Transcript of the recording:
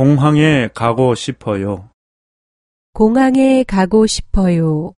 공항에 가고 싶어요. 공항에 가고 싶어요.